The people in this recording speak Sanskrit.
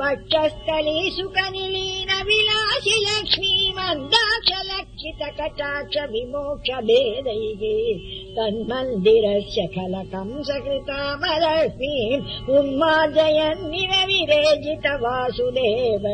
वक्षस्थली सुखनिलीनविलाषि लक्ष्मी मन्दाक्षलक्षित कटाक्ष विमोक्ष भेदैः तन्मन्दिरस्य खलकम् सकृतामलक्ष्मीम् उन्मार्जयन्निव विरेजित वासुदेव